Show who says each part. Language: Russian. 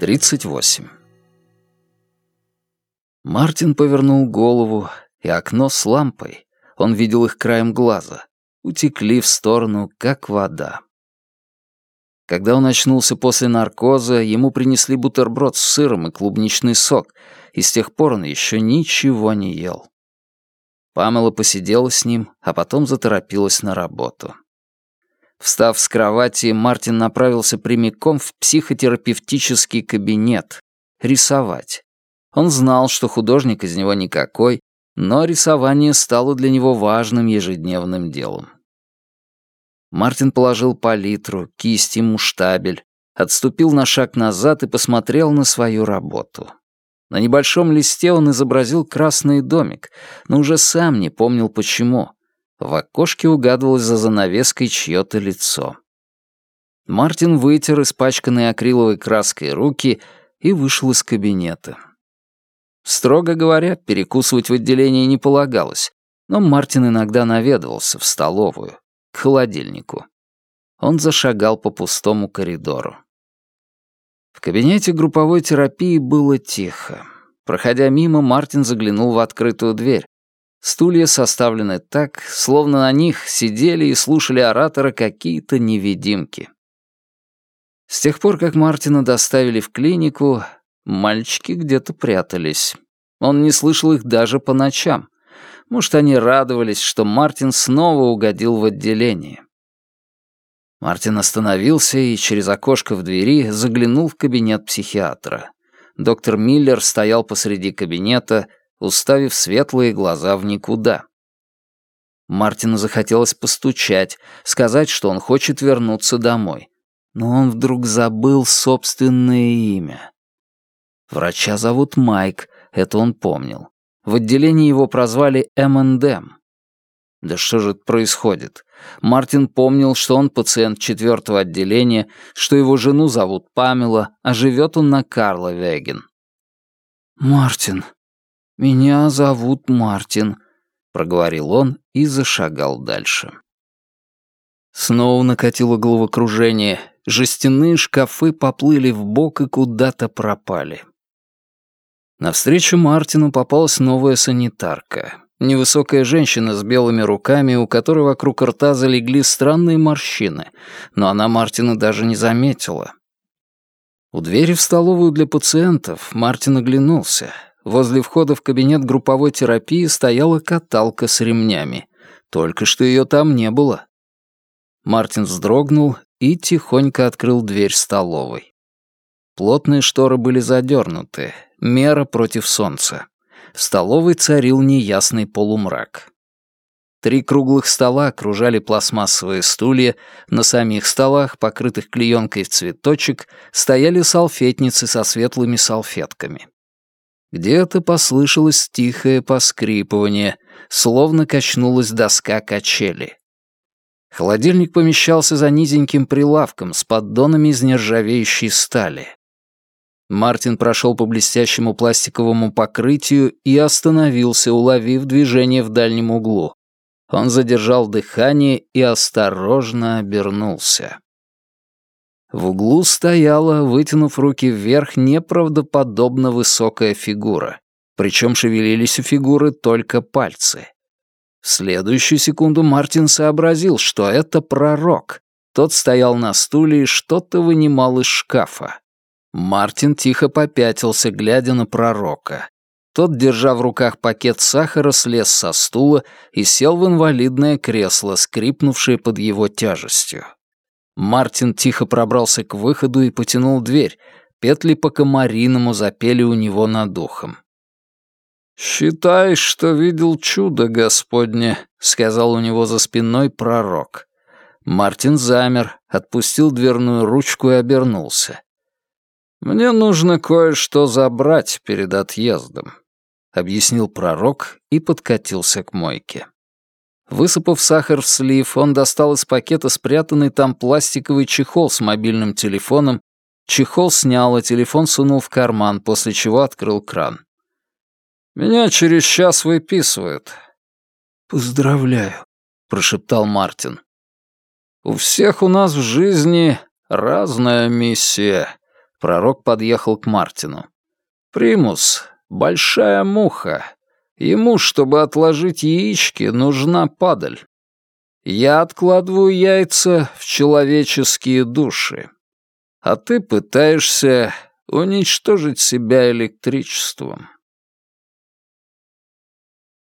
Speaker 1: 38. Мартин повернул голову, и окно с лампой, он видел их краем глаза, утекли в сторону, как вода. Когда он очнулся после наркоза, ему принесли бутерброд с сыром и клубничный сок, и с тех пор он еще ничего не ел. Памела посидела с ним, а потом заторопилась на работу. Встав с кровати, Мартин направился прямиком в психотерапевтический кабинет. Рисовать. Он знал, что художник из него никакой, но рисование стало для него важным ежедневным делом. Мартин положил палитру, кисть и муштабель, отступил на шаг назад и посмотрел на свою работу. На небольшом листе он изобразил красный домик, но уже сам не помнил почему. В окошке угадывалось за занавеской чье-то лицо. Мартин вытер испачканные акриловой краской руки и вышел из кабинета. Строго говоря, перекусывать в отделении не полагалось, но Мартин иногда наведывался в столовую, к холодильнику. Он зашагал по пустому коридору. В кабинете групповой терапии было тихо. Проходя мимо, Мартин заглянул в открытую дверь, Стулья составлены так, словно на них сидели и слушали оратора какие-то невидимки. С тех пор, как Мартина доставили в клинику, мальчики где-то прятались. Он не слышал их даже по ночам. Может, они радовались, что Мартин снова угодил в отделение. Мартин остановился и через окошко в двери заглянул в кабинет психиатра. Доктор Миллер стоял посреди кабинета, уставив светлые глаза в никуда. Мартину захотелось постучать, сказать, что он хочет вернуться домой. Но он вдруг забыл собственное имя. Врача зовут Майк, это он помнил. В отделении его прозвали МНДМ. Да что же это происходит? Мартин помнил, что он пациент четвертого отделения, что его жену зовут Памела, а живет он на Карла Веген. «Мартин», «Меня зовут Мартин», — проговорил он и зашагал дальше. Снова накатило головокружение, жестяные шкафы поплыли в бок и куда-то пропали. Навстречу Мартину попалась новая санитарка. Невысокая женщина с белыми руками, у которой вокруг рта залегли странные морщины, но она Мартина даже не заметила. У двери в столовую для пациентов Мартин оглянулся. Возле входа в кабинет групповой терапии стояла каталка с ремнями. Только что ее там не было. Мартин вздрогнул и тихонько открыл дверь столовой. Плотные шторы были задернуты, мера против солнца. В столовой царил неясный полумрак. Три круглых стола окружали пластмассовые стулья, на самих столах, покрытых клеенкой в цветочек, стояли салфетницы со светлыми салфетками. Где-то послышалось тихое поскрипывание, словно качнулась доска качели. Холодильник помещался за низеньким прилавком с поддонами из нержавеющей стали. Мартин прошел по блестящему пластиковому покрытию и остановился, уловив движение в дальнем углу. Он задержал дыхание и осторожно обернулся. В углу стояла, вытянув руки вверх, неправдоподобно высокая фигура. Причем шевелились у фигуры только пальцы. В следующую секунду Мартин сообразил, что это пророк. Тот стоял на стуле и что-то вынимал из шкафа. Мартин тихо попятился, глядя на пророка. Тот, держа в руках пакет сахара, слез со стула и сел в инвалидное кресло, скрипнувшее под его тяжестью. Мартин тихо пробрался к выходу и потянул дверь. Петли по комариному запели у него над ухом. «Считай, что видел чудо Господне», — сказал у него за спиной пророк. Мартин замер, отпустил дверную ручку и обернулся. «Мне нужно кое-что забрать перед отъездом», — объяснил пророк и подкатился к мойке. Высыпав сахар в слив, он достал из пакета спрятанный там пластиковый чехол с мобильным телефоном, чехол снял, а телефон сунул в карман, после чего открыл кран. «Меня через час выписывают». «Поздравляю», — прошептал Мартин. «У всех у нас в жизни разная миссия», Пророк подъехал к Мартину. «Примус, большая муха. Ему, чтобы отложить яички, нужна падаль. Я откладываю яйца в человеческие души. А ты пытаешься уничтожить себя электричеством».